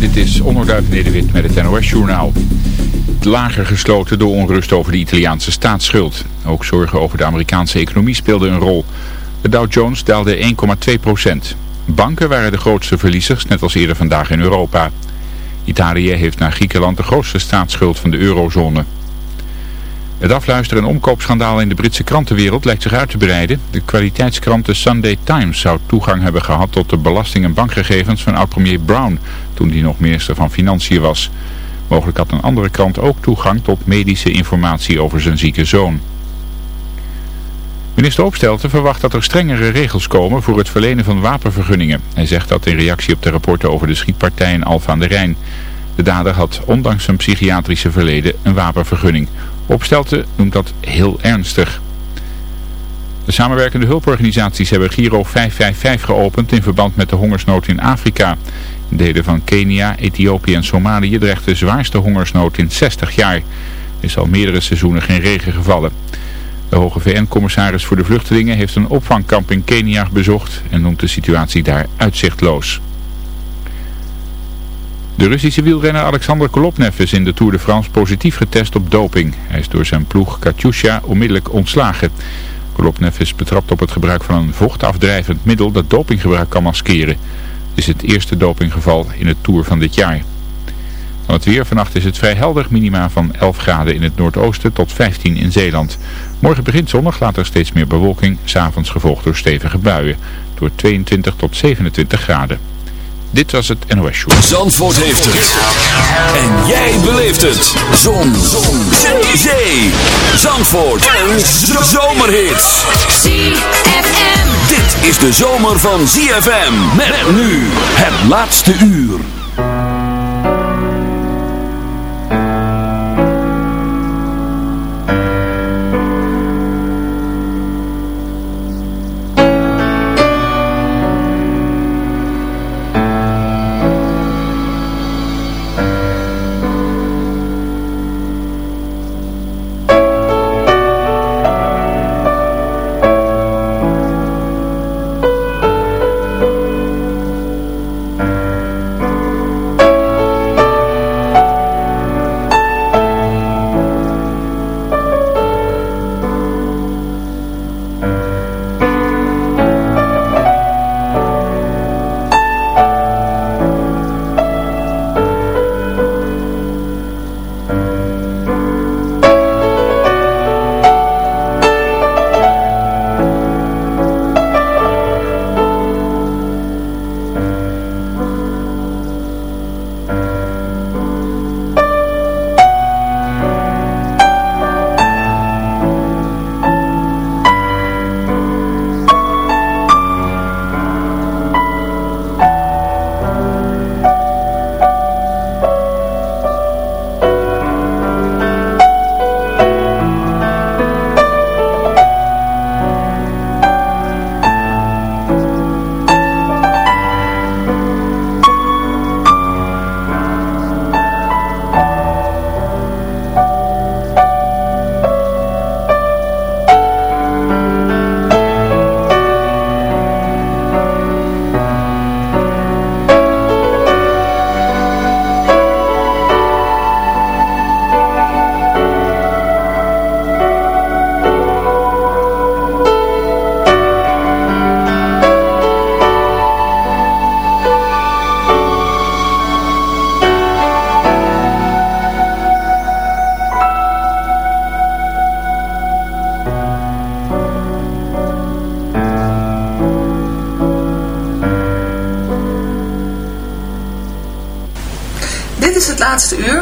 Dit is Onderduif Nederwit met het NOS-journaal. Lager gesloten door onrust over de Italiaanse staatsschuld. Ook zorgen over de Amerikaanse economie speelden een rol. De Dow Jones daalde 1,2 procent. Banken waren de grootste verliezers, net als eerder vandaag in Europa. Italië heeft na Griekenland de grootste staatsschuld van de eurozone. Het afluisteren- en omkoopschandaal in de Britse krantenwereld lijkt zich uit te breiden. De kwaliteitskrant The Sunday Times zou toegang hebben gehad tot de belasting- en bankgegevens van oud-premier Brown, toen die nog minister van Financiën was. Mogelijk had een andere krant ook toegang tot medische informatie over zijn zieke zoon. Minister Opstelten verwacht dat er strengere regels komen voor het verlenen van wapenvergunningen. Hij zegt dat in reactie op de rapporten over de schietpartij in Alfa aan de Rijn. De dader had ondanks zijn psychiatrische verleden een wapenvergunning. Opstelten noemt dat heel ernstig. De samenwerkende hulporganisaties hebben Giro 555 geopend in verband met de hongersnood in Afrika. In delen van Kenia, Ethiopië en Somalië dreigt de zwaarste hongersnood in 60 jaar. Er is al meerdere seizoenen geen regen gevallen. De hoge VN-commissaris voor de vluchtelingen heeft een opvangkamp in Kenia bezocht en noemt de situatie daar uitzichtloos. De Russische wielrenner Alexander Kolopnev is in de Tour de France positief getest op doping. Hij is door zijn ploeg Katusha onmiddellijk ontslagen. Kolopnev is betrapt op het gebruik van een vochtafdrijvend middel dat dopinggebruik kan maskeren. Het is het eerste dopinggeval in het Tour van dit jaar. Van het weer vannacht is het vrij helder, minima van 11 graden in het noordoosten tot 15 in Zeeland. Morgen begint zonnig, later steeds meer bewolking, s'avonds gevolgd door stevige buien. Door 22 tot 27 graden. Dit was het NOS Show. Zandvoort heeft het. En jij beleeft het. Zon. Zon. Zee. Zandvoort. En zomerhits. ZFM. Dit is de zomer van ZFM. Met nu het laatste uur.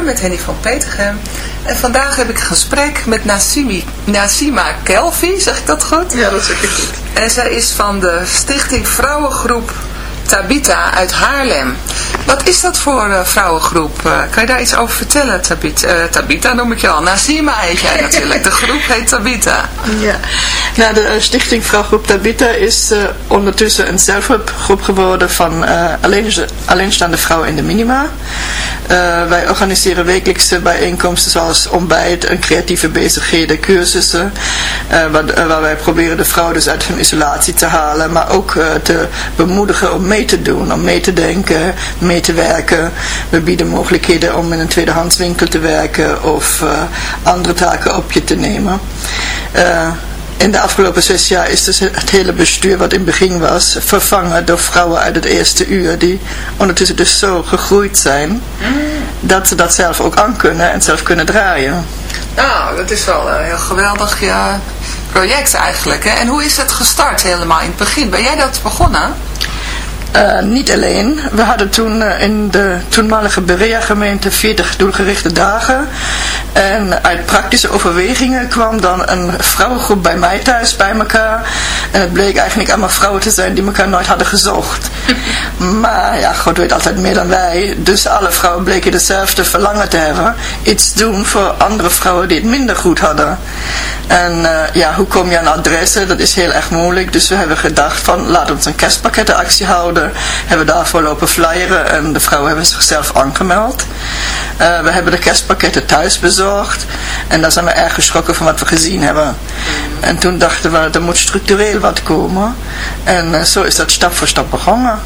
Met Henny van Petergem. En vandaag heb ik een gesprek met Nassimi, Nassima Kelvi, zeg ik dat goed? Ja, dat zeg ik goed. En zij is van de stichting Vrouwengroep Tabita uit Haarlem. Wat is dat voor uh, vrouwengroep? Uh, kan je daar iets over vertellen, Tabita? Uh, Tabita noem ik je al. Nasima heet jij natuurlijk. De groep heet Tabita. Ja, nou de stichting Vrouwengroep Tabita is ondertussen een zelfhulpgroep geworden van alleen, alleenstaande vrouwen in de minima. Wij organiseren wekelijkse bijeenkomsten zoals ontbijt en creatieve bezigheden, cursussen. Waar, waar, wij proberen de vrouwen dus uit hun isolatie te halen, maar ook te bemoedigen om mee te doen, om mee te denken, mee te werken. We bieden mogelijkheden om in een tweedehandswinkel te werken of andere taken op je te nemen. In de afgelopen zes jaar is dus het hele bestuur wat in het begin was vervangen door vrouwen uit het eerste uur die ondertussen dus zo gegroeid zijn dat ze dat zelf ook aan kunnen en zelf kunnen draaien. Nou, dat is wel een heel geweldig ja, project eigenlijk. Hè? En hoe is het gestart helemaal in het begin? Ben jij dat begonnen? Uh, niet alleen. We hadden toen uh, in de toenmalige Berea-gemeente 40 doelgerichte dagen. En uit praktische overwegingen kwam dan een vrouwengroep bij mij thuis bij elkaar. En het bleek eigenlijk allemaal vrouwen te zijn die elkaar nooit hadden gezocht. maar ja, God weet altijd meer dan wij. Dus alle vrouwen bleken dezelfde verlangen te hebben. Iets doen voor andere vrouwen die het minder goed hadden. En uh, ja, hoe kom je aan adressen? Dat is heel erg moeilijk. Dus we hebben gedacht van, laten we een kerstpakkettenactie houden hebben we daarvoor lopen flyeren en de vrouwen hebben zichzelf aangemeld. Uh, we hebben de kerstpakketten thuis bezorgd en daar zijn we erg geschrokken van wat we gezien hebben. En toen dachten we, er moet structureel wat komen. En uh, zo is dat stap voor stap begonnen.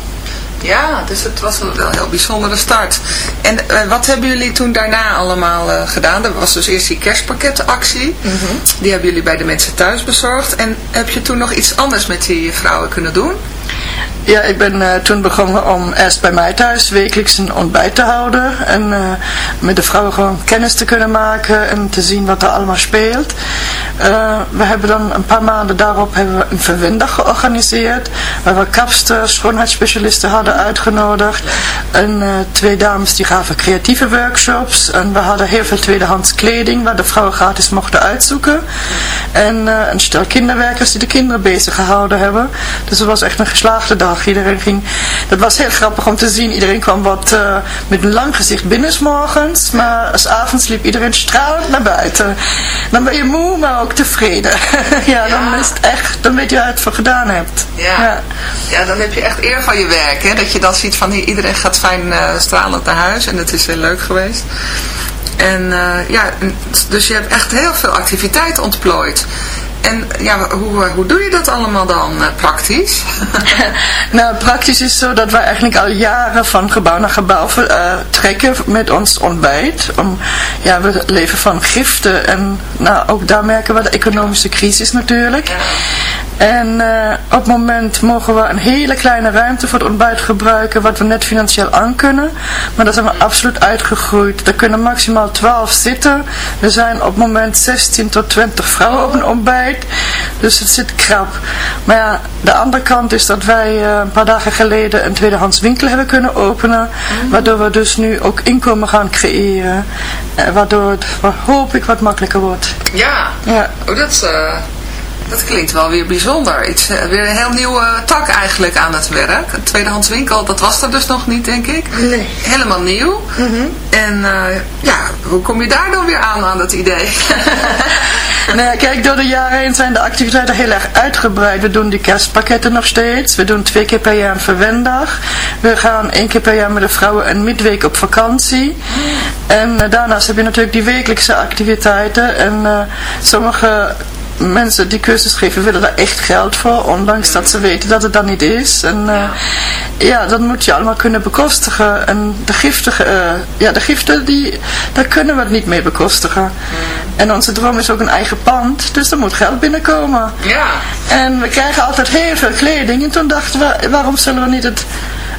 Ja, dus het was een heel bijzondere start. En uh, wat hebben jullie toen daarna allemaal uh, gedaan? Er was dus eerst die kerstpakketactie. Mm -hmm. Die hebben jullie bij de mensen thuis bezorgd. En heb je toen nog iets anders met die vrouwen kunnen doen? Ja, ik ben uh, toen begonnen om eerst bij mij thuis wekelijks een ontbijt te houden. En uh, met de vrouwen gewoon kennis te kunnen maken en te zien wat er allemaal speelt. Uh, we hebben dan een paar maanden daarop hebben we een verwendag georganiseerd. Waar we kapsters, schoonheidsspecialisten hadden uitgenodigd. En twee dames die gaven creatieve workshops. En we hadden heel veel tweedehands kleding waar de vrouwen gratis mochten uitzoeken. En een stel kinderwerkers die de kinderen bezig gehouden hebben. Dus het was echt een geslaagde dag. Iedereen ging, dat was heel grappig om te zien. Iedereen kwam wat uh, met een lang gezicht binnensmorgens. Maar als avonds liep iedereen stralend naar buiten. Dan ben je moe, maar ook tevreden. ja, ja, dan is het echt, dan weet je waar je het voor gedaan hebt. Ja. ja. Ja. dan heb je echt eer van je werk. Hè? Dat je dan ziet van iedereen gaat fijn uh, stralend naar huis. En het is heel leuk geweest. En uh, ja, dus je hebt echt heel veel activiteit ontplooid. En ja, hoe, hoe doe je dat allemaal dan uh, praktisch? nou, praktisch is zo dat we eigenlijk al jaren van gebouw naar gebouw uh, trekken met ons ontbijt. Om, ja, we leven van giften en nou, ook daar merken we de economische crisis natuurlijk. Ja. En uh, op het moment mogen we een hele kleine ruimte voor het ontbijt gebruiken, wat we net financieel aan kunnen. Maar daar zijn we absoluut uitgegroeid. Er kunnen maximaal 12 zitten. Er zijn op het moment 16 tot 20 vrouwen op een ontbijt. Dus het zit krap. Maar ja, de andere kant is dat wij uh, een paar dagen geleden een tweedehands winkel hebben kunnen openen. Waardoor we dus nu ook inkomen gaan creëren. Uh, waardoor het, hoop ik, wat makkelijker wordt. Ja, ja. Oh, dat is... Dat klinkt wel weer bijzonder. Iets, uh, weer een heel nieuwe tak eigenlijk aan het werk. Een tweedehands winkel, dat was er dus nog niet, denk ik. Nee. Helemaal nieuw. Mm -hmm. En uh, ja, hoe kom je daar dan weer aan, aan dat idee? nou, kijk, door de jaren heen zijn de activiteiten heel erg uitgebreid. We doen die kerstpakketten nog steeds. We doen twee keer per jaar een verwendag. We gaan één keer per jaar met de vrouwen een midweek op vakantie. En uh, daarnaast heb je natuurlijk die wekelijkse activiteiten. En sommige mensen die cursus geven willen daar echt geld voor, ondanks dat ze weten dat het dan niet is. En uh, ja, dat moet je allemaal kunnen bekostigen. En de giften, uh, ja, de giften, die, daar kunnen we het niet mee bekostigen. En onze droom is ook een eigen pand, dus er moet geld binnenkomen. Ja. En we krijgen altijd heel veel kleding. En toen dachten we, waarom zullen we niet het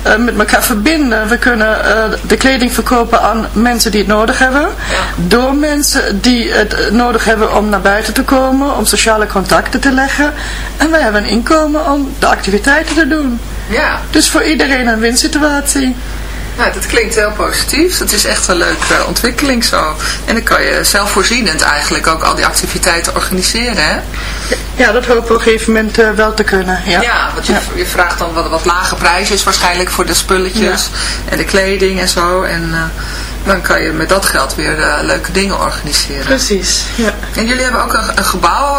uh, met elkaar verbinden. We kunnen uh, de kleding verkopen aan mensen die het nodig hebben. Ja. Door mensen die het nodig hebben om naar buiten te komen. Om sociale contacten te leggen. En wij hebben een inkomen om de activiteiten te doen. Ja. Dus voor iedereen een winsituatie. Nou, dat klinkt heel positief. Dat is echt een leuke ontwikkeling zo. En dan kan je zelfvoorzienend eigenlijk ook al die activiteiten organiseren, hè? Ja, dat hopen we op een gegeven moment uh, wel te kunnen. Ja, ja want je, ja. je vraagt dan wat, wat lage prijzen waarschijnlijk voor de spulletjes ja. en de kleding en zo. En uh, dan kan je met dat geld weer uh, leuke dingen organiseren. Precies, ja. En jullie hebben ook een, een gebouw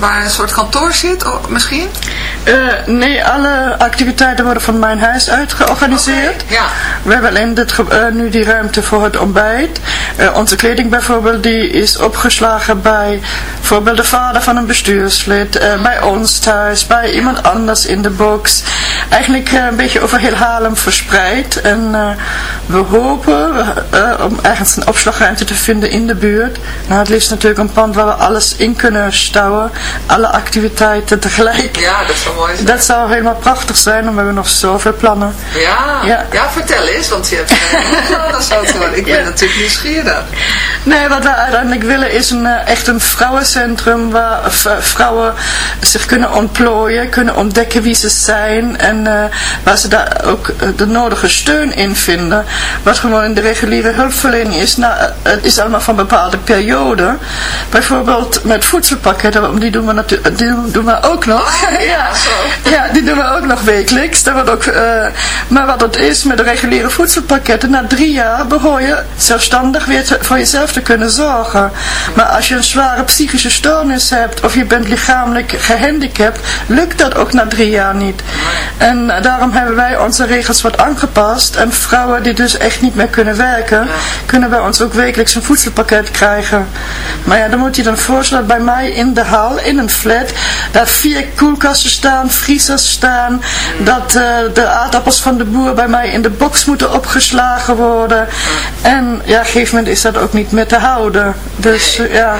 waar een soort kantoor zit, misschien? Eh, nee, alle activiteiten worden van mijn huis uit georganiseerd. Ja. We hebben alleen dit, eh, nu die ruimte voor het ontbijt. Eh, onze kleding bijvoorbeeld, die is opgeslagen bij bijvoorbeeld de vader van een bestuurslid, eh, bij ons thuis, bij iemand anders in de box. Eigenlijk eh, een beetje over heel Haarlem verspreid. En eh, we hopen eh, om ergens een opslagruimte te vinden in de buurt. Nou, het liefst natuurlijk een pand waar we alles in kunnen stouwen. Alle activiteiten tegelijk. Ja, dat zou mooi zijn. Dat zou helemaal prachtig zijn, we hebben nog zoveel plannen. Ja, Ja. ja. vertel eens, want je hebt plannen zo. Ik ben Ja. natuurlijk nieuwsgierig. Nee, wat we uiteindelijk willen is een, eh, echt een vrouwencentrum waar vrouwen zich kunnen ontplooien, kunnen ontdekken wie ze zijn en eh, waar ze daar ook de nodige steun in vinden. Wat gewoon in de reguliere hulpverlening is, nou, eh, het is allemaal van bepaalde perioden. Bijvoorbeeld met voedselpakketten, die doen we, natuurlijk, die doen we ook nog. Oh, ja, zo. Ja, die doen we ook nog wekelijks. Dat wordt ook, eh, maar wat het is met de reguliere voedselpakketten, na drie jaar behoor je zelfstandig weer te- voor jezelf te kunnen zorgen. Maar als je een zware psychische stoornis hebt of je bent lichamelijk gehandicapt, lukt dat ook na drie jaar niet. En eh, daarom hebben wij onze regels wat aangepast. En vrouwen die dus echt niet meer kunnen werken, kunnen bij ons ook wekelijks een voedselpakket krijgen. Maar ja, dan moet je dan voorstellen bij mij in de hal, in een flat, daar vier koelkasten staan, vriezers staan, dat eh, de aardappels van de boer bij mij in de box moeten opgeslagen worden. En ja, op een gegeven moment is dat ook niet meer te houden. Dus ja.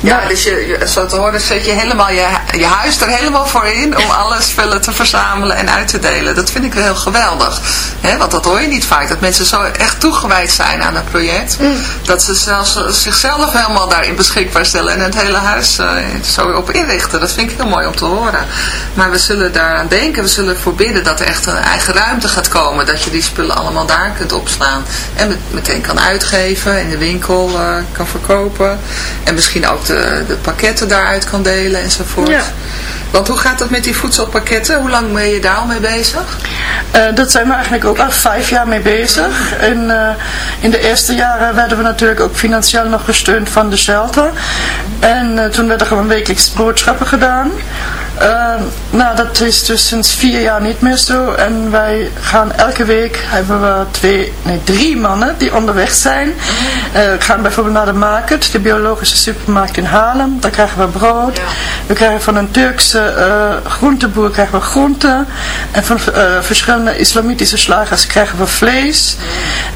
Ja, dus je, je- zo te horen zet je helemaal je, je huis er helemaal voor in om alle spullen te verzamelen en uit te delen. Dat vind ik wel heel geweldig. hè? want dat hoor je niet vaak. Dat mensen zo echt toegewijd zijn aan het project. Dat ze zelfs eh, zichzelf helemaal daarin beschikbaar stellen en het hele huis eh, zo op inrichten. Dat vind ik heel mooi om te horen. Maar we zullen daaraan denken. We zullen ervoor bidden dat er echt een eigen ruimte gaat komen. Dat je die spullen allemaal daar kunt opslaan. En met- meteen kan uitgeven. In de winkel eh, kan verkopen. En misschien ook de, de pakketten daaruit kan delen enzovoort. Ja. Want hoe gaat dat met die voedselpakketten? Hoe lang ben je daar al mee bezig? Eh, dat zijn we eigenlijk ook al vijf jaar mee bezig. En, eh, in de eerste jaren werden we natuurlijk ook financieel nog gesteund van de shelter. En eh, toen werden er gewoon wekelijks boodschappen gedaan. Eh, nou, dat is dus sinds vier jaar niet meer zo. En wij gaan elke week, hebben we twee, nee, drie mannen die onderweg zijn. Eh, we gaan bijvoorbeeld naar de market, de biologische supermarkt in Haarlem. Daar krijgen we brood. Ja. We krijgen van een Turkse eh, groenteboer krijgen we groenten. En van eh, verschillende islamitische slagers krijgen we vlees.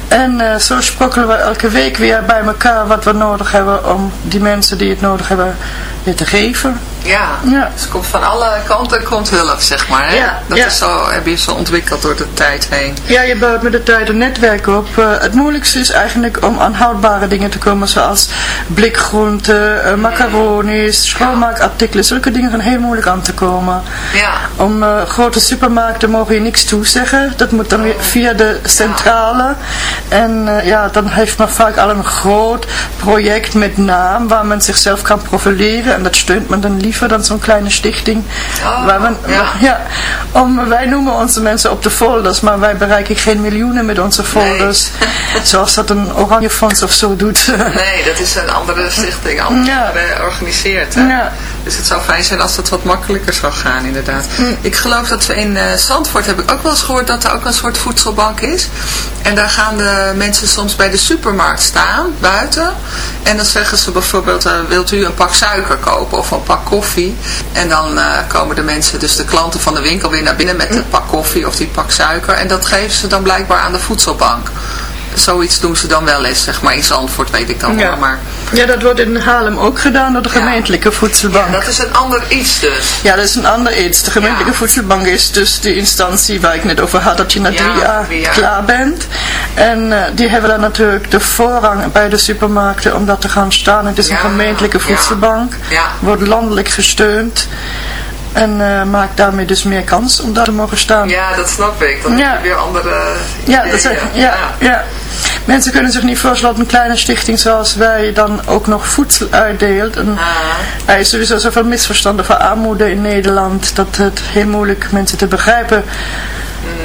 En eh, zo sprokkelen we elke week weer bij elkaar wat we nodig hebben om die mensen die het nodig hebben weer te geven. Ja, Ja. dus komt van alle kanten komt hulp, zeg maar. Hè? Ja, dat ja. is zo, heb je zo ontwikkeld door de tijd heen. Ja, je bouwt met de tijd een netwerk op. Eh, het moeilijkste is eigenlijk om aan houdbare dingen te komen, zoals blikgroenten, eh, macaronis, schoonmaakartikelen. Zulke dingen zijn heel moeilijk aan te komen. Ja, Om eh, grote supermarkten mogen je niks toezeggen. Dat moet dan weer via de centrale. En ja, dan heeft men vaak al een groot project met naam waar men zichzelf kan profileren. En dat steunt men dan liever dan zo'n kleine stichting. Oh, waar men, ja. ja, om, wij noemen onze mensen op de folders, maar wij bereiken geen miljoenen met onze folders. Zoals dat een Oranje Fonds of zo doet. nee, dat is een andere stichting, anders Ja. georganiseerd. Hè? Ja. Dus het zou fijn zijn als het wat makkelijker zou gaan, inderdaad. Mm. Ik geloof dat we in eh, Zandvoort, heb ik ook wel eens gehoord, dat er ook een soort voedselbank is. En daar gaan de mensen soms bij de supermarkt staan, buiten. En dan zeggen ze bijvoorbeeld, eh, wilt u een pak suiker kopen of een pak koffie? En dan eh, komen de mensen, dus de klanten van de winkel weer naar binnen met het pak koffie of die pak suiker. En dat geven ze dan blijkbaar aan de voedselbank. Zoiets doen ze dan wel eens, zeg maar. In Zandvoort weet ik dan Ja. wel, maar... ja, dat wordt in Haarlem ook gedaan door de Ja. gemeentelijke voedselbank. Dat is een ander iets dus. Ja, dat is een ander iets. De gemeentelijke voedselbank is dus de instantie waar ik net over had, dat je na drie jaar klaar bent. En eh, die hebben dan natuurlijk de voorrang bij de supermarkten om dat te gaan staan. Het is een gemeentelijke voedselbank, wordt landelijk gesteund en eh, maakt daarmee dus meer kans om daar te mogen staan. Ja, dat snap ik. Dan Ja. heb je weer andere Ja, dat zijn, ja, ja. Mensen kunnen zich niet voorstellen dat een kleine stichting zoals wij dan ook nog voedsel uitdeelt. En Ah. er is sowieso zoveel misverstanden van armoede in Nederland dat het heel moeilijk mensen te begrijpen,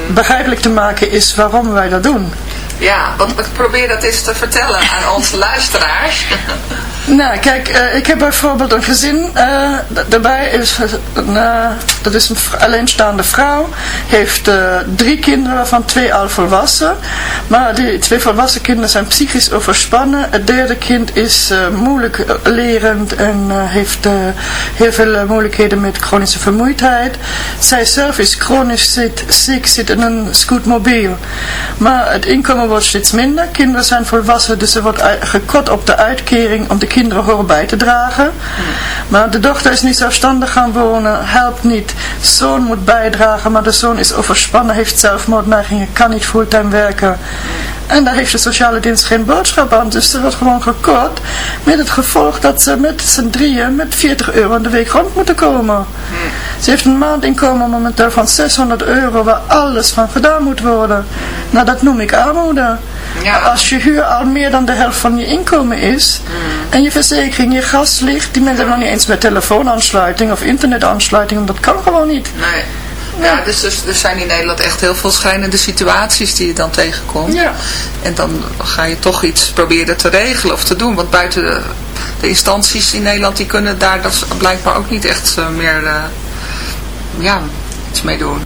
Mm. begrijpelijk te maken is waarom wij dat doen. Ja, want ik probeer dat eens te vertellen aan onze luisteraars. Nou, kijk, uh, ik heb bijvoorbeeld een gezin, uh, daarbij is uh, dat is een alleenstaande vrouw, heeft drie kinderen, waarvan twee al volwassen. Maar die twee volwassen kinderen zijn psychisch overspannen. Het derde kind is moeilijk lerend en heeft heel veel moeilijkheden met chronische vermoeidheid. Zij zelf is chronisch ziek, ziek, zit in een scootmobiel. Maar het inkomen wordt steeds minder. Kinderen zijn volwassen, dus er wordt gekort op de uitkering om de kinderen horen bij te dragen. Maar de dochter is niet zelfstandig gaan wonen, helpt niet. Zoon moet bijdragen, maar de zoon is overspannen, heeft zelfmoordneigingen, kan niet fulltime werken. En daar heeft de sociale dienst geen boodschap aan. Dus er wordt gewoon gekort. Met het gevolg dat ze met z'n drieën met 40 euro in de week rond moeten komen. Ze heeft een maandinkomen momenteel van 600 euro waar alles van gedaan moet worden. Nou, dat noem ik armoede. Ja. Als je huur al meer dan de helft van je inkomen is mm. en je verzekering, je gas ligt, die mensen hebben nog niet eens met telefoonaansluiting of internetaansluiting, dat kan gewoon niet. Nee. Ja, dus, dus er zijn in Nederland echt heel veel schijnende situaties die je dan tegenkomt. Ja. En dan ga je toch iets proberen te regelen of te doen. Want buiten de, de instanties in Nederland, die kunnen daar dat blijkbaar ook niet echt uh, meer uh, ja, iets mee doen.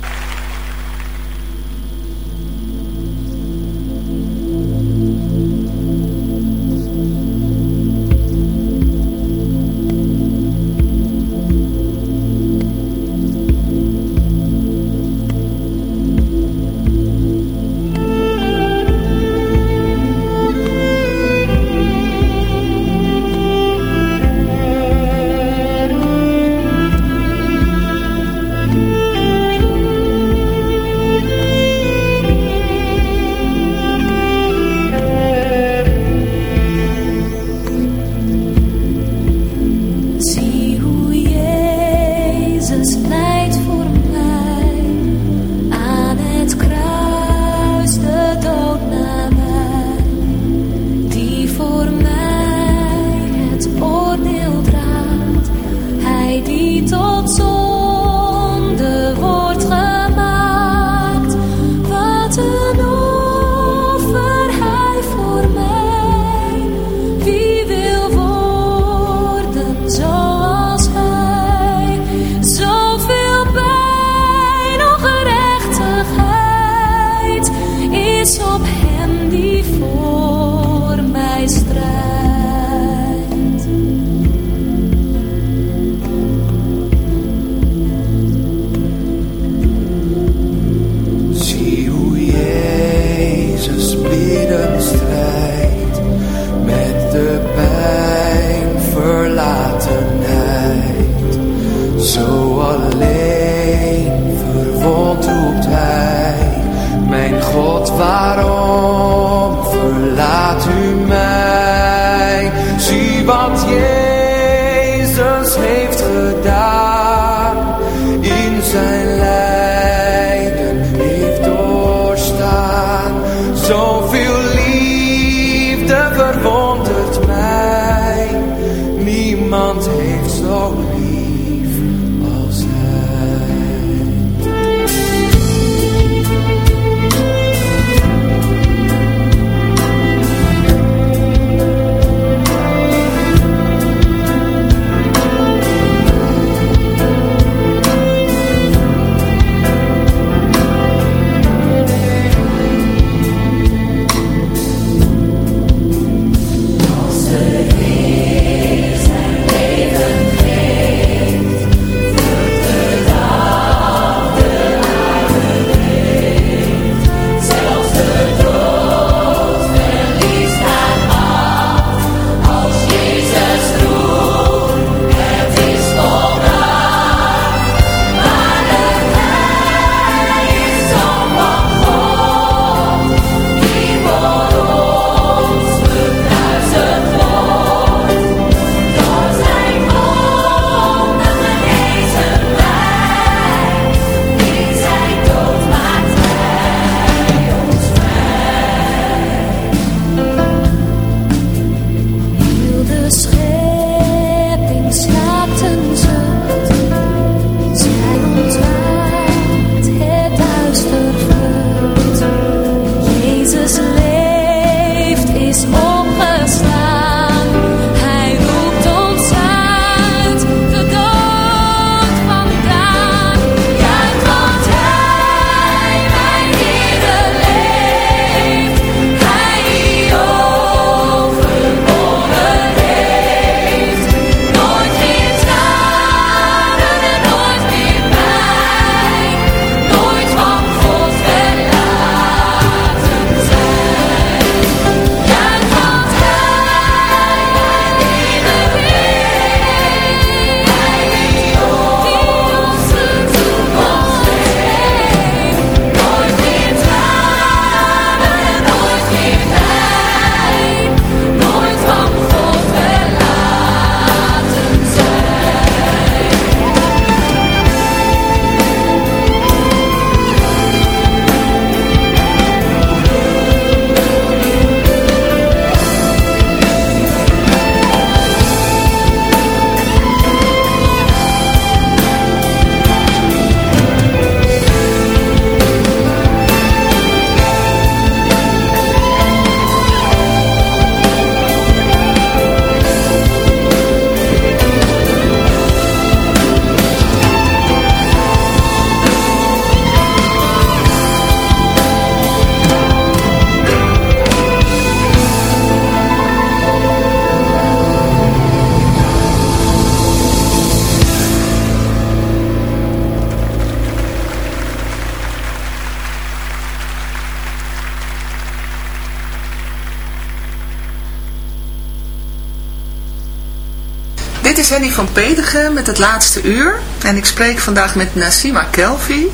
Is Henny van Pedegem met het laatste uur. En ik spreek vandaag met Nasima Kelvi.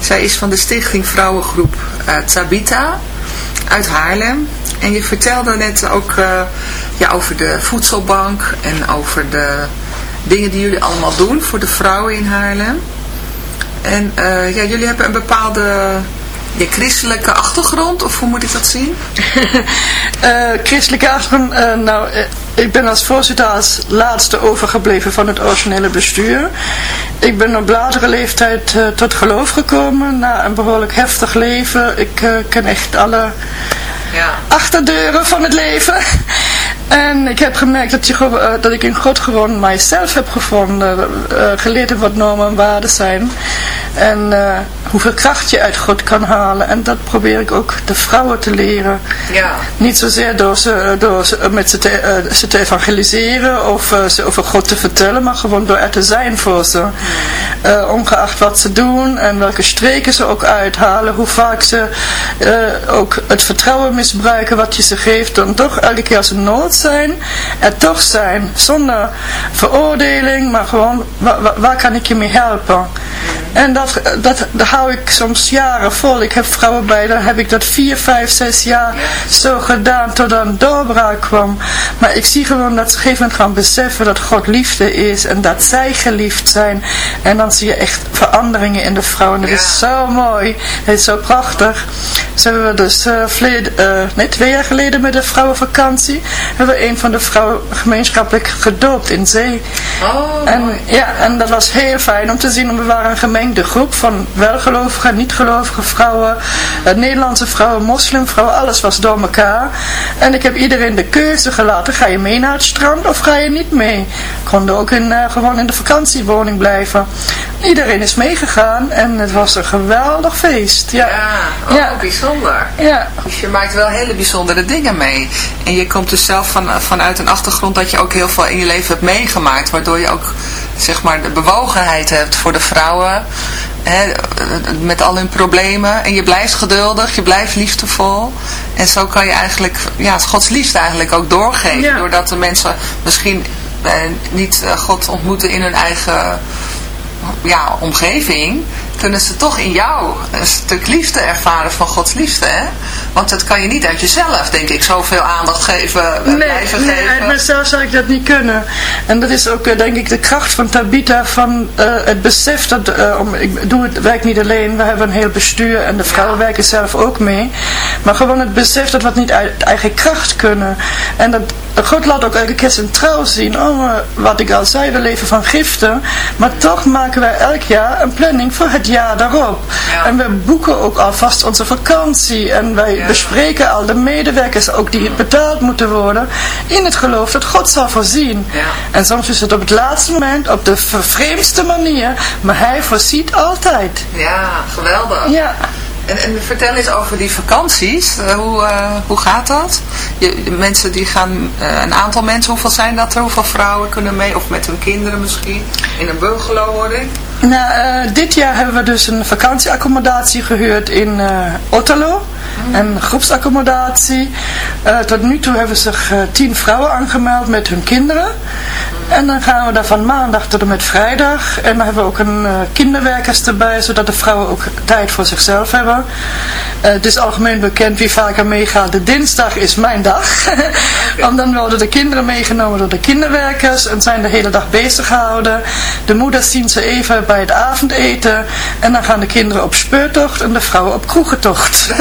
Zij is van de stichting Vrouwengroep uh, Tabita uit Haarlem. En je vertelde net ook uh, ja, over de voedselbank en over de dingen die jullie allemaal doen voor de vrouwen in Haarlem. En uh, ja, jullie hebben een bepaalde je christelijke achtergrond, of hoe moet ik dat zien? christelijke achtergrond, nou, ik ben als voorzitter als laatste overgebleven van het originele bestuur. Ik ben op latere leeftijd tot geloof gekomen, na een behoorlijk heftig leven. Ik ken echt alle ja. achterdeuren van het leven. En ik heb gemerkt dat, je, dat ik in God gewoon mijzelf heb gevonden. Geleerd wat normen en waarden zijn. En hoeveel kracht je uit God kan halen. En dat probeer ik ook de vrouwen te leren. Ja. Niet zozeer door ze, door ze, met ze, te, uh, ze te evangeliseren of uh, ze over God te vertellen. Maar gewoon door er te zijn voor ze. Uh, ongeacht wat ze doen en welke streken ze ook uithalen. Hoe vaak ze ook het vertrouwen misbruiken wat je ze geeft. Dan toch elke keer als ze nood zijn. Er toch zijn. Zonder veroordeling. Maar gewoon waar, waar kan ik je mee helpen. En dat, dat, dat hou ik soms jaren vol. Ik heb vrouwen bij, dan heb ik dat vier, vijf, zes jaar zo gedaan tot er een doorbraak kwam. Maar ik zie gewoon dat ze op een gegeven moment gaan beseffen dat God liefde is en dat zij geliefd zijn. En dan zie je echt veranderingen in de vrouwen. Dat is zo mooi. Het is zo prachtig. Zo hebben we dus uh, uh, nee, twee jaar geleden met de vrouwenvakantie hebben we een van de vrouwen gemeenschappelijk gedoopt in zee. Oh, en, ja, en dat was heel fijn om te zien. We waren een gemengde groep van welgelovige, niet-gelovige vrouwen, uh, Nederlandse vrouwen, moslimvrouwen, alles was door elkaar. En ik heb iedereen de keuze gelaten, ga je mee naar het strand of ga je niet mee? Ik kon ook in, uh, gewoon in de vakantiewoning blijven. Iedereen is meegegaan en het was een geweldig feest. Ja, ja, oh, ja. bijzonder. Ja. Dus je maakt wel hele bijzondere dingen mee. En je komt dus zelf van, vanuit een achtergrond dat je ook heel veel in je leven hebt meegemaakt, waardoor je ook zeg maar de bewogenheid hebt voor de vrouwen Met al hun problemen. En je blijft geduldig, je blijft liefdevol. En zo kan je eigenlijk ja, Gods liefde eigenlijk ook doorgeven. Ja. Doordat de mensen misschien eh, niet eh, God ontmoeten in hun eigen ja, omgeving kunnen ze toch in jou een stuk liefde ervaren van Gods liefde. Hè? Want dat kan je niet uit jezelf, denk ik, zoveel aandacht geven, nee, blijven nee, geven. uit mezelf zou ik dat niet kunnen. En dat is ook, denk ik, de kracht van Tabita, van uh, het besef dat, uh, om, ik doe het werk niet alleen, we hebben een heel bestuur en de vrouwen ja. werken zelf ook mee. Maar gewoon het besef dat we het niet uit eigen kracht kunnen. En dat God laat ook elke keer zijn trouw zien. Oh, wat ik al zei, we leven van giften. Maar toch maken wij elk jaar een planning voor het jaar daarop. Ja. En we boeken ook alvast onze vakantie. En wij ja. bespreken al de medewerkers, ook die betaald moeten worden. In het geloof dat God zal voorzien. Ja. En soms is het op het laatste moment, op de vreemdste manier. Maar hij voorziet altijd. Ja, geweldig. Ja. En, en, vertel eens over die vakanties. Uh, hoe, uh, hoe gaat dat? Je, de mensen die gaan, uh, een aantal mensen, hoeveel zijn dat er? Hoeveel vrouwen kunnen mee? Of met hun kinderen misschien? In een bungalow hoor ik. Nou, dit jaar hebben we dus een vakantieaccommodatie gehuurd in Otterlo. Mm. Een groepsaccommodatie. tot nu toe hebben zich tien vrouwen aangemeld met hun kinderen. En dan gaan we daar van maandag tot en met vrijdag. En dan hebben we ook een uh, kinderwerkers erbij, zodat de vrouwen ook tijd voor zichzelf hebben. Uh, het is algemeen bekend wie vaker meegaat. De dinsdag is mijn dag. Want dan worden de kinderen meegenomen door de kinderwerkers en zijn de hele dag bezig gehouden. De moeders zien ze even bij het avondeten. En dan gaan de kinderen op speurtocht en de vrouwen op kroegentocht.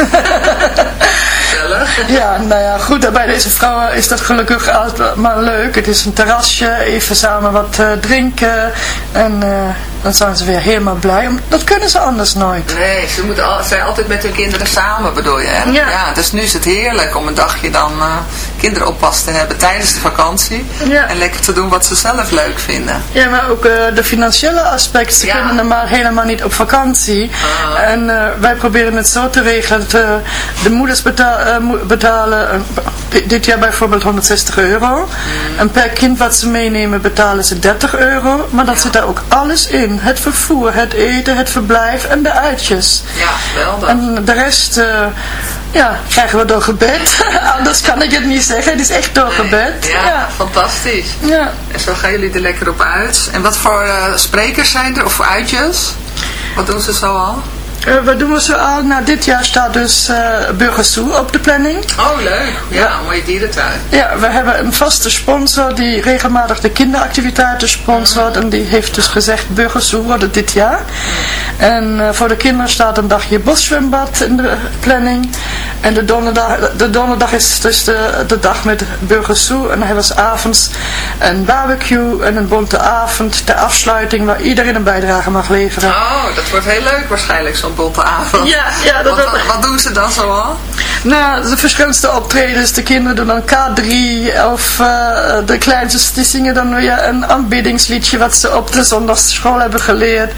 ja, nou ja, goed. Bij deze vrouwen is dat gelukkig altijd maar leuk. Het is een terrasje, even samen wat uh, drinken. En uh, dan zijn ze weer helemaal blij. Dat kunnen ze anders nooit. Nee, ze moeten al, zijn altijd met hun kinderen samen, bedoel je, hè? Ja. ja dus nu is het heerlijk om een dagje dan uh, kinderoppas te hebben tijdens de vakantie. Ja. En lekker te doen wat ze zelf leuk vinden. Ja, maar ook de financiële aspecten. Ze Ja. kunnen normaal helemaal niet op vakantie. Ah. En wij proberen het zo te regelen dat de moeders beta mo- betalen dit- jaar bijvoorbeeld 160 euro. En per kind wat ze meenemen betalen ze 30 euro. Maar dat zit daar ook alles in. Het vervoer, het eten, het verblijf en de uitjes. Ja, geweldig. En de rest, eh, ja, krijgen we door gebed. Anders kan ik het niet zeggen. Het is echt door gebed. Ja, fantastisch. Ja. En zo gaan jullie er lekker op uit. En wat voor uh, sprekers zijn er, of voor uitjes? Wat doen ze zo al? Uh, wat doen we zo al? Nou, dit jaar staat dus uh, op de planning. Oh, leuk. Ja, mooie dierentuin. Ja, we hebben een vaste sponsor die regelmatig de kinderactiviteiten sponsort. En die heeft dus gezegd, Burgersoe wordt het dit jaar. En uh, voor de kinderen staat een dagje boszwembad in de planning. En de donderdag, de donderdag is dus de, de dag met Burgersoe. En dan hebben ze avonds een barbecue en een bonte avond. De afsluiting waar iedereen een bijdrage mag leveren. Oh, dat wordt heel leuk waarschijnlijk, zo'n bonte avond. Ja, ja. Dat, wat, wat, wat, doen ze dan zoal? Nou, de verschillende optredens. De kinderen doen dan K3 of uh, de kleinste zingen dan weer een aanbiddingsliedje wat ze op de zondagsschool hebben geleerd.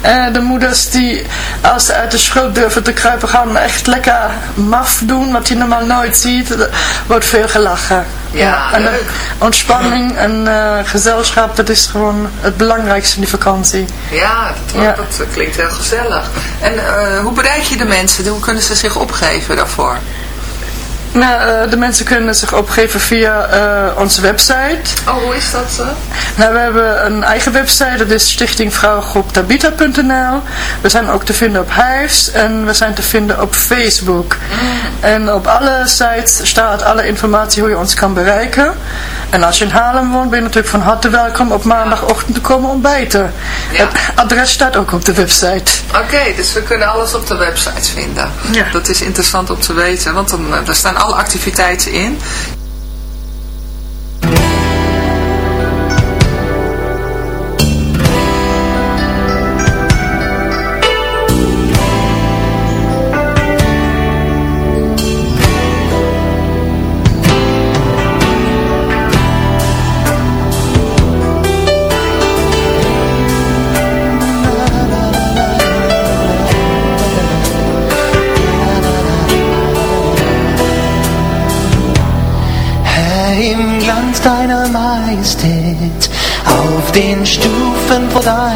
En uh, de moeders die als ze uit de school durven te kruipen gaan echt lekker maf doen, wat je normaal nooit ziet. Er wordt veel gelachen. Ja, en leuk. ontspanning en uh, gezelschap, dat is gewoon het belangrijkste in die vakantie. Ja, dat, ja. dat klinkt heel gezellig. En uh, hoe bereik je de mensen? Hoe kunnen ze zich opgeven daarvoor? Nou, uh, de mensen kunnen zich opgeven via uh, onze website. Oh, hoe is dat? Uh? Nou, we hebben een eigen website, dat is stichtingvrouwengroep We zijn ook te vinden op Hives en we zijn te vinden op Facebook. Mm. En op alle sites staat alle informatie hoe je ons kan bereiken. En als je in Haarlem woont, ben je natuurlijk van harte welkom op maandagochtend te komen ontbijten. Ja. Het adres staat ook op de website. Oké, okay, dus we kunnen alles op de website vinden. Ja. Dat is interessant om te weten, want dan, daar staan alle activiteiten in. சமாதான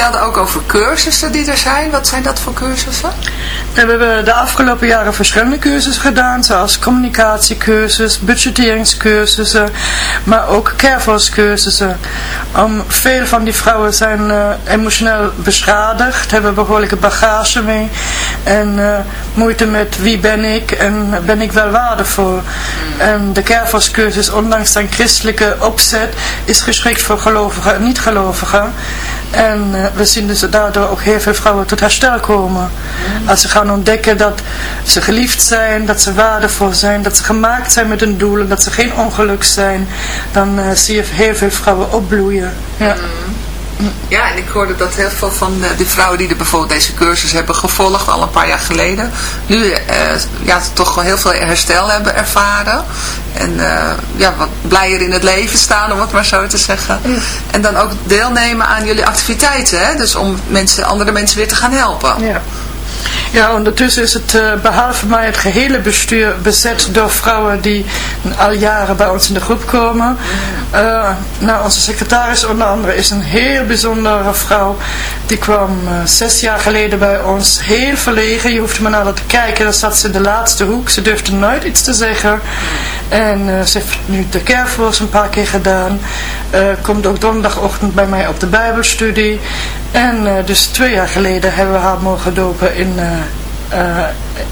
vertelde ook over cursussen die er zijn. Wat zijn dat voor cursussen? En we hebben de afgelopen jaren verschillende cursussen gedaan, zoals communicatiecursus, budgetteringscursussen, maar ook cursussen. Um, veel van die vrouwen zijn uh, emotioneel beschadigd, hebben behoorlijke bagage mee en uh, moeite met wie ben ik en ben ik wel waardevol. En de cursus, ondanks zijn christelijke opzet, is geschikt voor gelovigen en niet-gelovigen. En uh, we zien dus daardoor ook heel veel vrouwen tot herstel komen. Als ze gaan ontdekken dat ze geliefd zijn, dat ze waardevol zijn, dat ze gemaakt zijn met een doel en dat ze geen ongeluk zijn, dan uh, zie je heel veel vrouwen opbloeien. Ja. Ja, en ik hoorde dat heel veel van uh, die vrouwen die er bijvoorbeeld deze cursus hebben gevolgd, al een paar jaar geleden, nu uh, ja, toch wel heel veel herstel hebben ervaren. En uh, ja, wat blijer in het leven staan, om het maar zo te zeggen. En dan ook deelnemen aan jullie activiteiten, hè? dus om mensen, andere mensen weer te gaan helpen. Ja. Ja, ondertussen is het uh, behalve mij het gehele bestuur bezet door vrouwen die al jaren bij ons in de groep komen. Uh, nou, onze secretaris onder andere is een heel bijzondere vrouw. Die kwam uh, zes jaar geleden bij ons, heel verlegen. Je hoefde maar naar haar te kijken, dan zat ze in de laatste hoek. Ze durfde nooit iets te zeggen. En ze heeft nu de Kerfors een paar keer gedaan. komt ook donderdagochtend bij mij op de bijbelstudie. En dus twee jaar geleden hebben we haar mogen dopen in uh,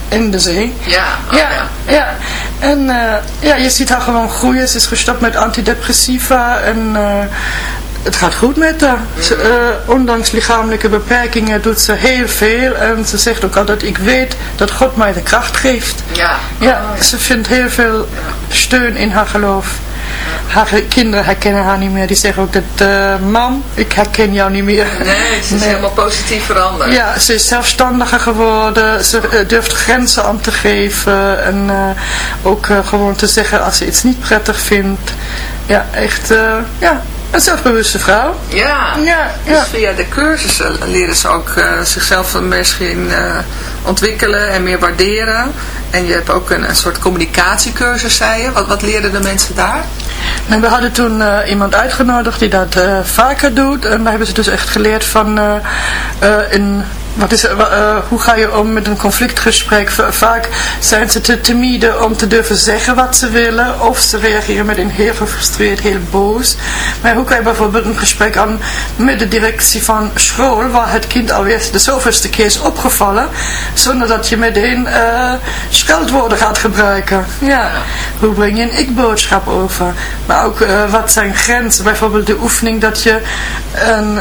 in de zee. Ja, oh, ja, ja, ja. En uh, ja, je ziet haar gewoon groeien. Ze is gestopt met antidepressiva en uh, het gaat goed met haar. Ze, ondanks lichamelijke beperkingen doet ze heel veel. En ze zegt ook altijd, ik weet dat God mij de kracht geeft. Ja. Ja, ze vindt heel veel steun in haar geloof haar kinderen herkennen haar niet meer. Die zeggen ook dat, uh, mam, ik herken jou niet meer. Nee, ze is helemaal positief veranderd. Ja, ze is zelfstandiger geworden. Ze uh, durft grenzen aan te geven. En ook gewoon te zeggen als ze iets niet prettig vindt. Ja, echt, ja, een zelfbewuste vrouw. Ja, ja, dus ja. via de cursussen leren ze ook zichzelf misschien ontwikkelen en meer waarderen. En je hebt ook een, een soort communicatiecursus, zei je. Wat, wat leerden de mensen daar? Nou, we hadden toen uh, iemand uitgenodigd die dat vaker doet. En daar hebben ze dus echt geleerd van in wat is, uh, hoe ga je om met een conflictgesprek? Vaak zijn ze te timide om te durven zeggen wat ze willen. Of ze reageren met een heel gefrustreerd, heel boos. Maar hoe kan je bijvoorbeeld een gesprek aan met de directie van school, waar het kind alweer de zoveelste keer is opgevallen, zonder dat je meteen uh, scheldwoorden gaat gebruiken. Ja. Hoe breng je een ik-boodschap over? Maar ook uh, wat zijn grenzen? Bijvoorbeeld de oefening dat je een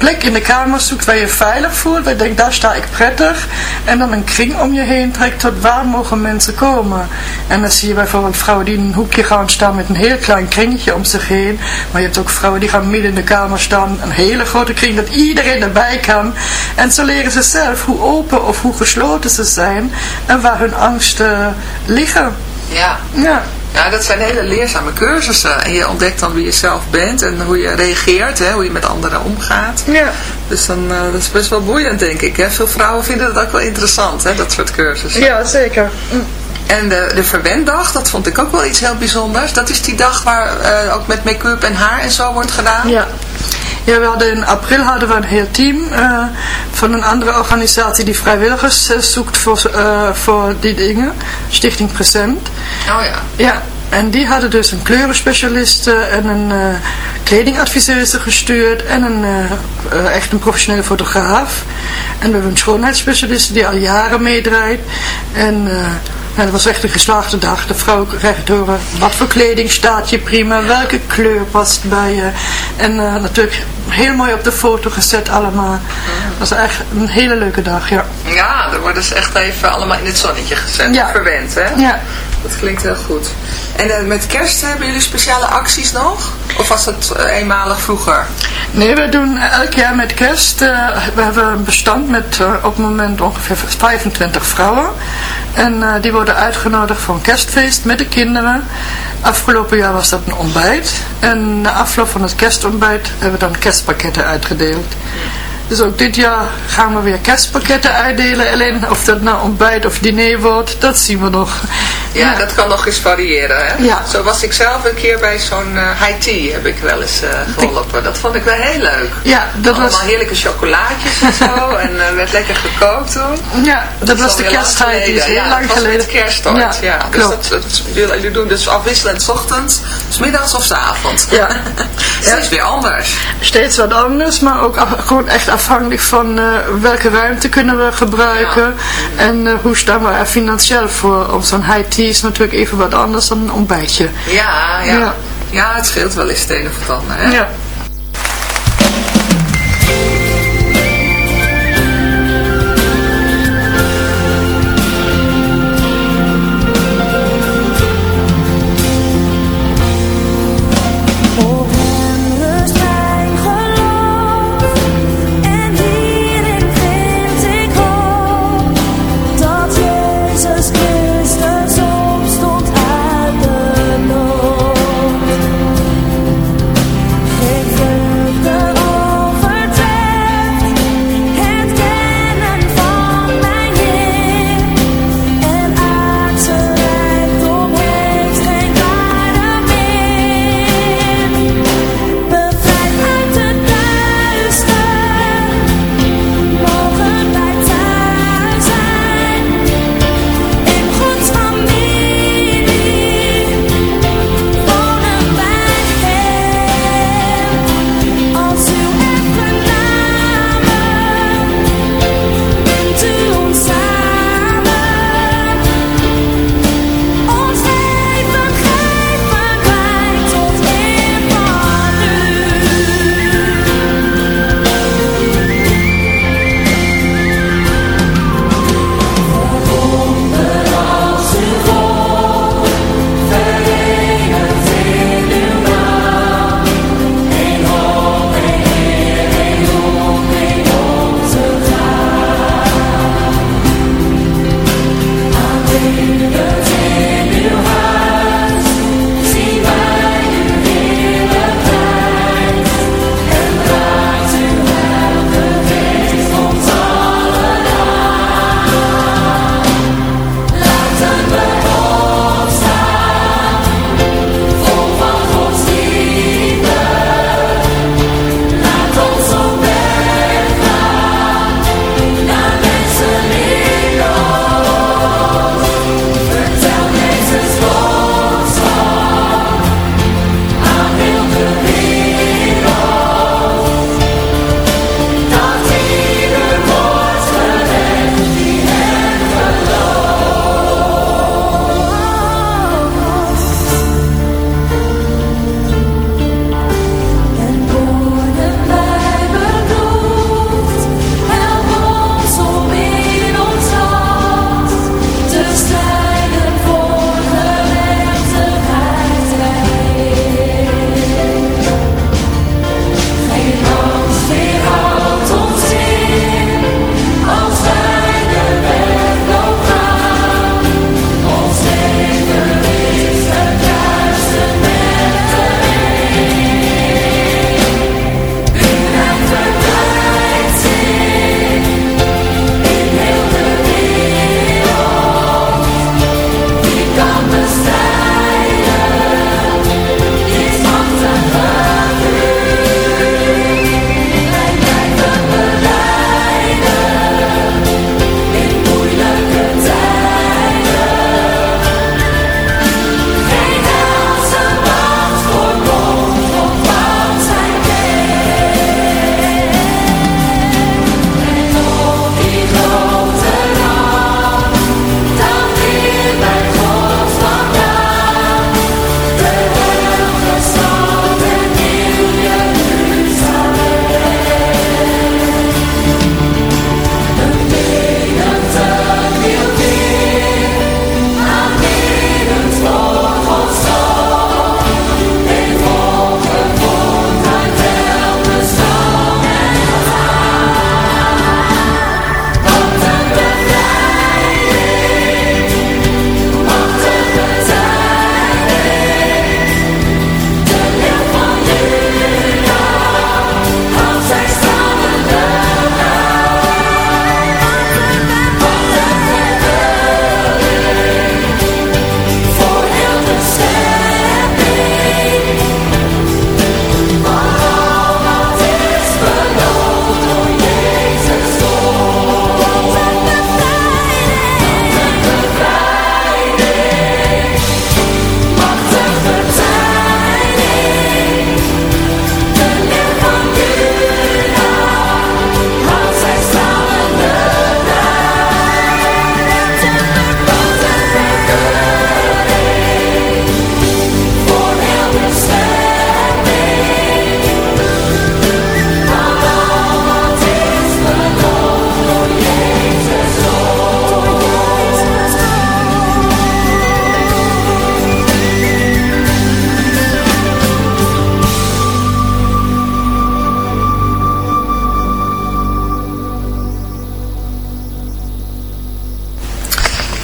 plek in de kamer zoekt waar je veilig voelt. Waar je denkt, daar sta ik prettig. En dan een kring om je heen trekt tot waar mogen mensen komen. En dan zie je bijvoorbeeld vrouwen die in een hoekje gaan staan met een heel klein kringetje om zich heen. Maar je hebt ook vrouwen die gaan midden in de kamer staan. Een hele grote kring dat iedereen erbij kan. En zo leren ze zelf hoe open of hoe gesloten ze zijn. En waar hun angsten liggen. Ja. Ja. Ja, dat zijn hele leerzame cursussen. En je ontdekt dan wie je zelf bent en hoe je reageert, hè, hoe je met anderen omgaat. Ja. Dus dan, uh, dat is best wel boeiend, denk ik. Hè? Veel vrouwen vinden dat ook wel interessant, hè, dat soort cursussen. Ja, zeker. En de, de verwenddag, dat vond ik ook wel iets heel bijzonders. Dat is die dag waar uh, ook met make-up en haar en zo wordt gedaan. Ja. Ja, we hadden in april hadden we een heel team uh, van een andere organisatie die vrijwilligers uh, zoekt voor, uh, voor die dingen. Stichting Present. Oh ja. Ja, en die hadden dus een kleurenspecialiste en een uh, gestuurd en een, uh, echt een professionele fotograaf. En we hebben een schoonheidsspecialiste die al jaren meedraait. En ja, dat was echt een geslaagde dag. De vrouw krijgt horen wat voor kleding staat je prima, welke kleur past bij je. En uh, natuurlijk heel mooi op de foto gezet allemaal. Dat was echt een hele leuke dag, ja. Ja, er worden ze echt even allemaal in het zonnetje gezet, ja. verwend, hè? Ja. Dat klinkt heel goed. En eh, met kerst hebben jullie speciale acties nog? Of was dat eh, eenmalig vroeger? Nee, we doen elk jaar met kerst, eh, we hebben een bestand met op het moment ongeveer 25 vrouwen. En die worden uitgenodigd voor een kerstfeest met de kinderen. Afgelopen jaar was dat een ontbijt. En na afloop van het kerstontbijt hebben we dan kerstpakketten uitgedeeld. Dus ook dit jaar gaan we weer kerstpakketten uitdelen. Alleen of dat nou ontbijt of diner wordt, dat zien we nog. Ja, dat kan nog eens variëren. Hè? Ja. Zo was ik zelf een keer bij zo'n eh, high tea, heb ik wel eens eh, geholpen. Dat vond ik wel heel leuk. Ja, dat Allemaal was, heerlijke chocolaatjes en zo. en eh, werd lekker gekookt toen. ja, dat was de die is heel ja, lang dat was geleden. ooit, Ja, ja. Dus klopt. dat, dat, jullie doen dus afwisselend ochtends, 's middags of 's avonds. Ja. Steeds weer anders. Steeds wat anders, maar ook af- gewoon echt afhankelijk van eh, welke ruimte kunnen we gebruiken. En eh, hoe staan we er financieel voor. Op zo'n high tea is natuurlijk even wat anders dan een ontbijtje. Ja, ja. Ja. Ja, het scheelt wel eens het een of het ander. Hè? Ja.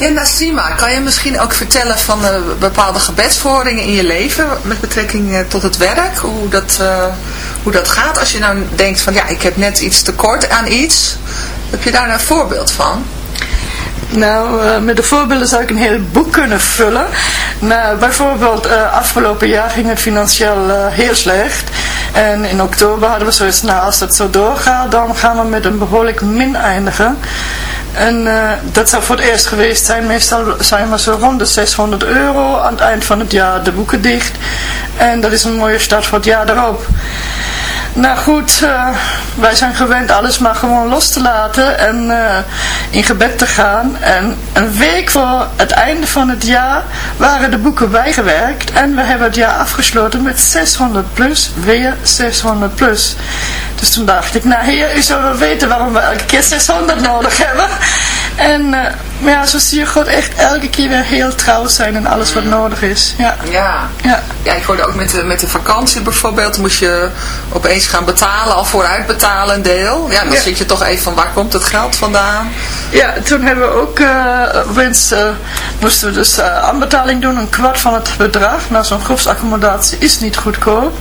Ja, Nassima, kan je misschien ook vertellen van eh, bepaalde gebedsverhoringen in je leven met betrekking eh, tot het werk? Hoe dat, eh, hoe dat gaat als je nou denkt van ja, ik heb net iets tekort aan iets. Heb je daar een voorbeeld van? Nou, met de voorbeelden zou ik een heel boek kunnen vullen. Nou, bijvoorbeeld, afgelopen jaar ging het financieel heel slecht. En in oktober hadden we zoiets, nou als dat zo doorgaat, dan gaan we met een behoorlijk min eindigen. En eh, dat zou voor het eerst geweest zijn. Meestal zijn we zo rond de 600 euro aan het eind van het jaar de boeken dicht. En dat is een mooie start voor het jaar erop. Nou goed, eh, wij zijn gewend alles maar gewoon los te laten en eh, in gebed te gaan. En een week voor het einde van het jaar waren de boeken bijgewerkt. En we hebben het jaar afgesloten met 600 plus, weer 600 plus. Dus toen dacht ik, nou heer, u zou wel weten waarom we elke keer 600 nodig hebben. En eh, maar ja, zo zie je God echt elke keer weer heel trouw zijn in alles wat nodig is. Ja, Ja. ja. Ja, ik hoorde ook met de, met de vakantie bijvoorbeeld, moest je opeens gaan betalen, al vooruit betalen een deel. Ja, dan Ja. zit je toch even van waar komt het geld vandaan? Ja, toen hebben we ook uh, winst, eh, moesten we dus eh, aanbetaling doen, een kwart van het bedrag. Nou, zo'n groepsaccommodatie is niet goedkoop.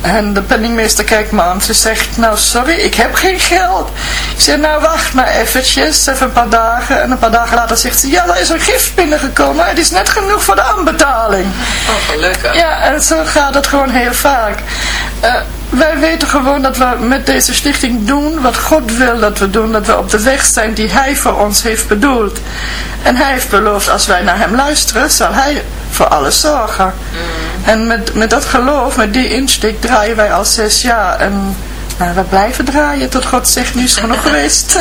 En de penningmeester kijkt me aan, ze zegt, nou sorry, ik heb geen geld. Ik zeg, nou wacht maar eventjes, even een paar dagen. En een paar dagen later zegt ze, ja, er is een gift binnengekomen, het is net genoeg voor de aanbetaling. Oh, gelukkig. Ja, en zo gaat het gewoon heel vaak. Eh, wij weten gewoon dat we met deze stichting doen wat God wil dat we doen. Dat we op de weg zijn die Hij voor ons heeft bedoeld. En Hij heeft beloofd, als wij naar Hem luisteren, zal Hij voor alles zorgen. En met, met dat geloof, met die insteek, draaien wij al zes jaar. En nou, we blijven draaien tot God zegt, nu is het genoeg geweest.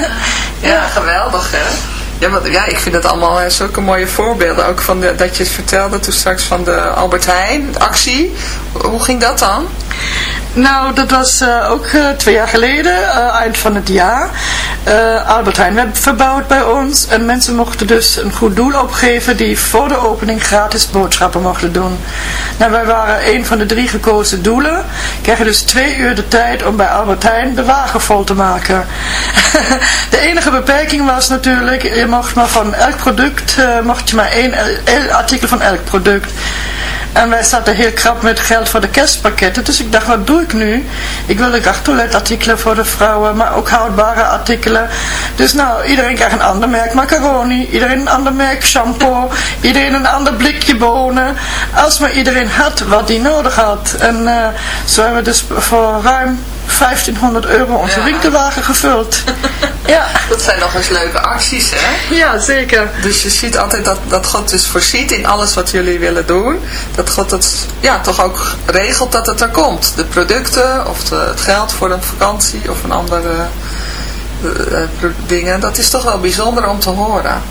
Ja, geweldig hè. Ja, want, ja, ik vind het allemaal eh, zulke mooie voorbeelden. Ook van de, dat je het vertelde toen straks van de Albert Heijn, de actie. Hoe ging dat dan? Nou, dat was eh, ook eh, twee jaar geleden, eh, eind van het jaar. Albert Heijn werd verbouwd bij ons en mensen mochten dus een goed doel opgeven die voor de opening gratis boodschappen mochten doen. Nou, wij waren een van de drie gekozen doelen. Kregen dus twee uur de tijd om bij Albert Heijn de wagen vol te maken. de enige beperking was natuurlijk, je mocht maar van elk product, mocht je maar één artikel van elk product. En wij zaten heel krap met geld voor de kerstpakketten. Dus ik dacht, wat doe ik nu? Ik wilde graag toiletartikelen voor de vrouwen, maar ook houdbare artikelen. Dus nou, iedereen krijgt een ander merk macaroni, iedereen een ander merk shampoo, iedereen een ander blikje bonen. Als maar iedereen had wat hij nodig had. En eh, zo hebben we dus voor ruim 1500 euro onze Ja. winkelwagen gevuld. ja. Dat zijn nog eens leuke acties hè. ja, zeker. Dus je ziet altijd dat, dat God dus voorziet in alles wat jullie willen doen. Dat God het ja, toch ook regelt dat het er komt. De producten of de, het geld voor een vakantie of een andere eh, eh, dingen. Dat is toch wel bijzonder om te horen.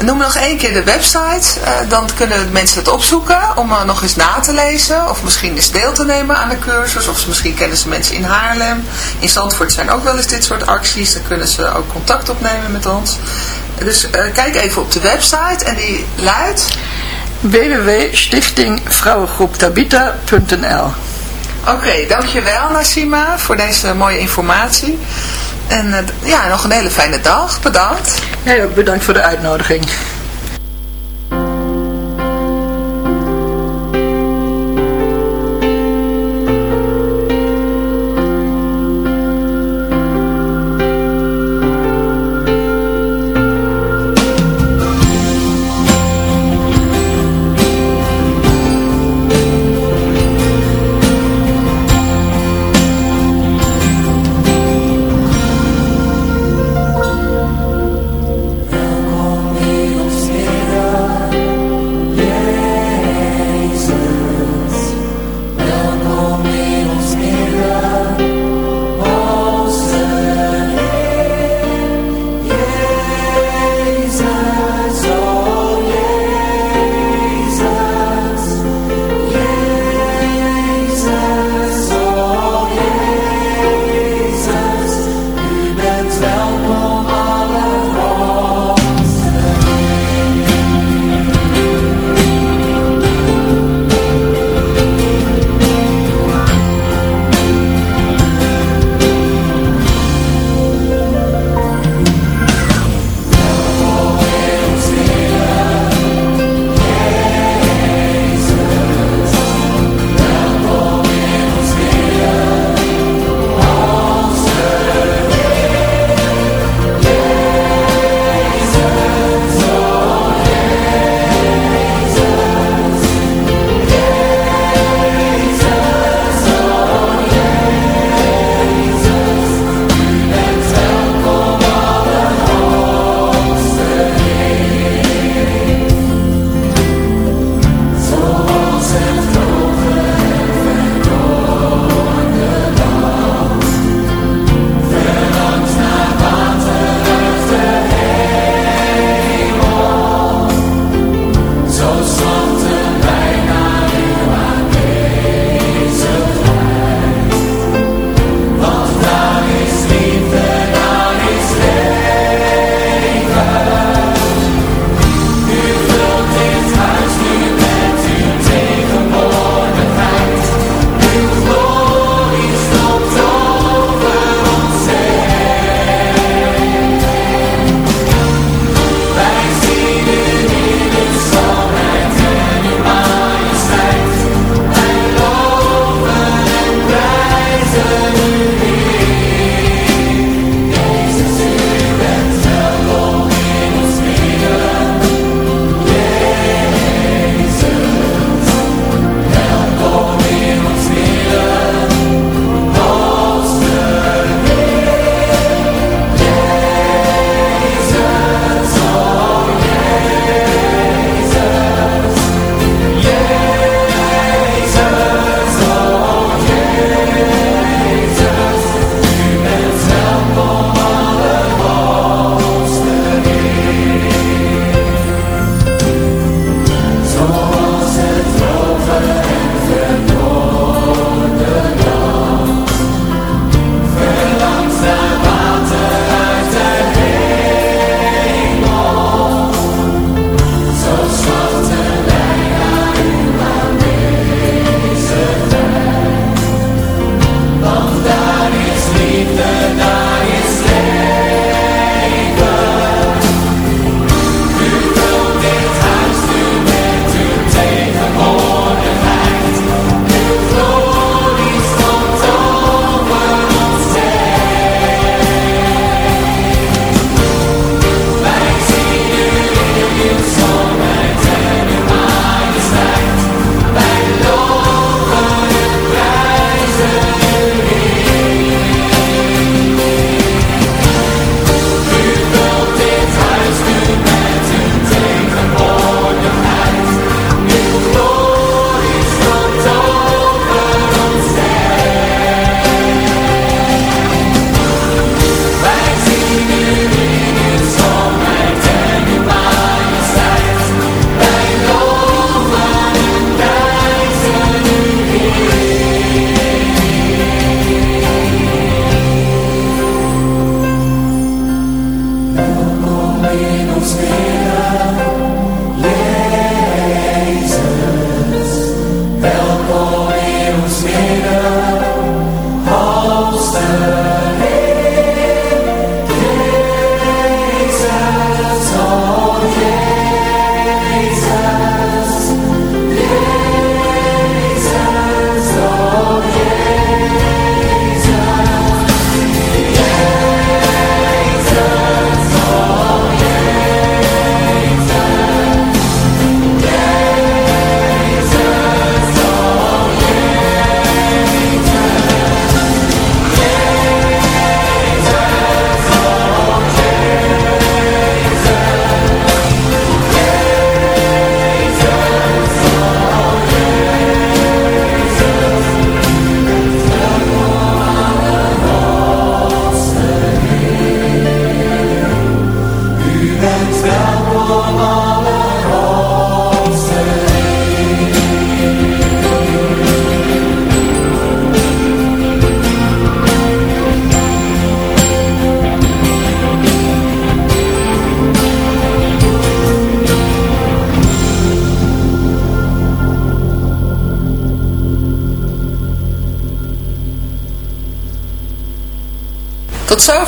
Noem nog één keer de website. eh, dan kunnen mensen het opzoeken om eh, nog eens na te lezen. Of misschien eens deel te nemen aan de cursus. Of misschien kennen ze mensen in Haarlem. In Zandvoort zijn ook wel eens dit soort acties. Dan kunnen ze ook contact opnemen met ons. Dus eh, kijk even op de website. En die luidt... www.stichtingvrouwengroeptabita.nl Oké, dankjewel Nassima voor deze mooie informatie. En eh, ja, nog een hele fijne dag. Bedankt. Jij ook bedankt voor de uitnodiging.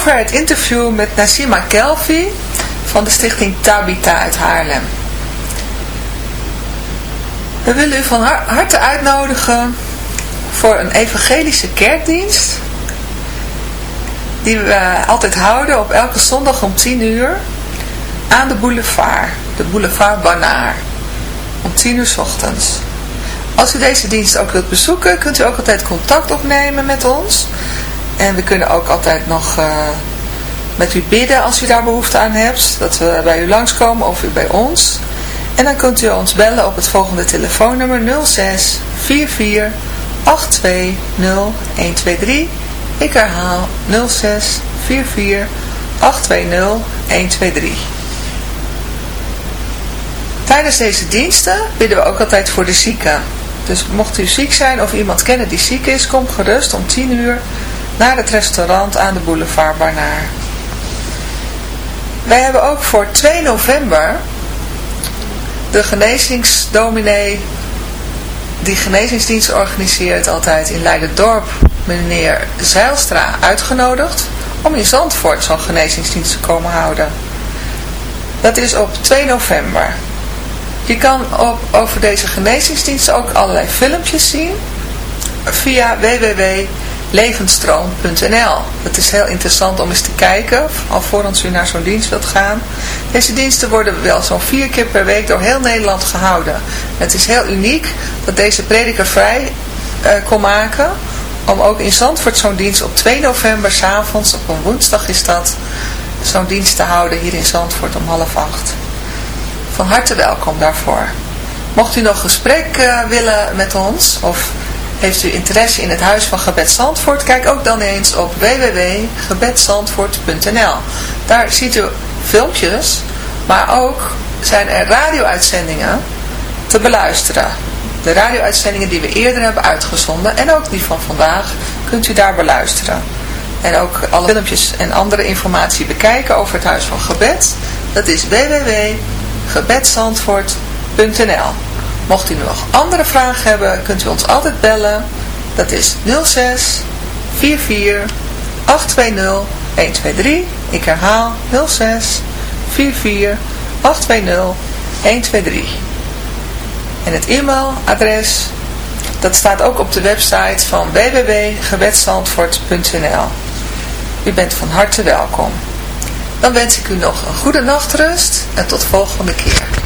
Zover het interview met Nasima Kelvi van de stichting Tabita uit Haarlem. We willen u van har- harte uitnodigen voor een evangelische kerkdienst. Die we altijd houden op elke zondag om 10 uur aan de boulevard. De boulevard Banaar. Om 10 uur 's ochtends. Als u deze dienst ook wilt bezoeken, kunt u ook altijd contact opnemen met ons. En we kunnen ook altijd nog eh, met u bidden als u daar behoefte aan hebt. Dat we bij u langskomen of u bij ons. En dan kunt u ons bellen op het volgende telefoonnummer 06 44 82 0123. Ik herhaal 06 44 820 123. Tijdens deze diensten bidden we ook altijd voor de zieken. Dus mocht u ziek zijn of iemand kennen die ziek is, kom gerust om 10 uur naar het restaurant aan de boulevard Barnaar. Wij hebben ook voor 2 november de genezingsdominee die genezingsdienst organiseert altijd in Leiderdorp, meneer Zeilstra, uitgenodigd om in Zandvoort zo'n genezingsdienst te komen houden. Dat is op 2 november. Je kan op, over deze genezingsdienst ook allerlei filmpjes zien via www.levensstroom.nl. Het is heel interessant om eens te kijken, alvorens u naar zo'n dienst wilt gaan. Deze diensten worden wel zo'n vier keer per week door heel Nederland gehouden. Het is heel uniek dat deze prediker vrij eh, kon maken om ook in Zandvoort zo'n dienst op 2 november s'avonds, op een woensdag is dat, zo'n dienst te houden hier in Zandvoort om half acht. Van harte welkom daarvoor. Mocht u nog gesprek uh, willen met ons of heeft u interesse in het Huis van Gebed Zandvoort, kijk ook dan eens op www.gebedzandvoort.nl. Daar ziet u filmpjes, maar ook zijn er radio-uitzendingen te beluisteren. De radio-uitzendingen die we eerder hebben uitgezonden en ook die van vandaag kunt u daar beluisteren. En ook alle filmpjes en andere informatie bekijken over het Huis van Gebed. Dat is www.gebedsandvoort.nl Mocht u nog andere vragen hebben, kunt u ons altijd bellen. Dat is 06 44 820 123. Ik herhaal 06 44 820 123. En het e-mailadres, dat staat ook op de website van www.gebedsandvoort.nl. U bent van harte welkom. Dan wens ik u nog een goede nachtrust en tot volgende keer.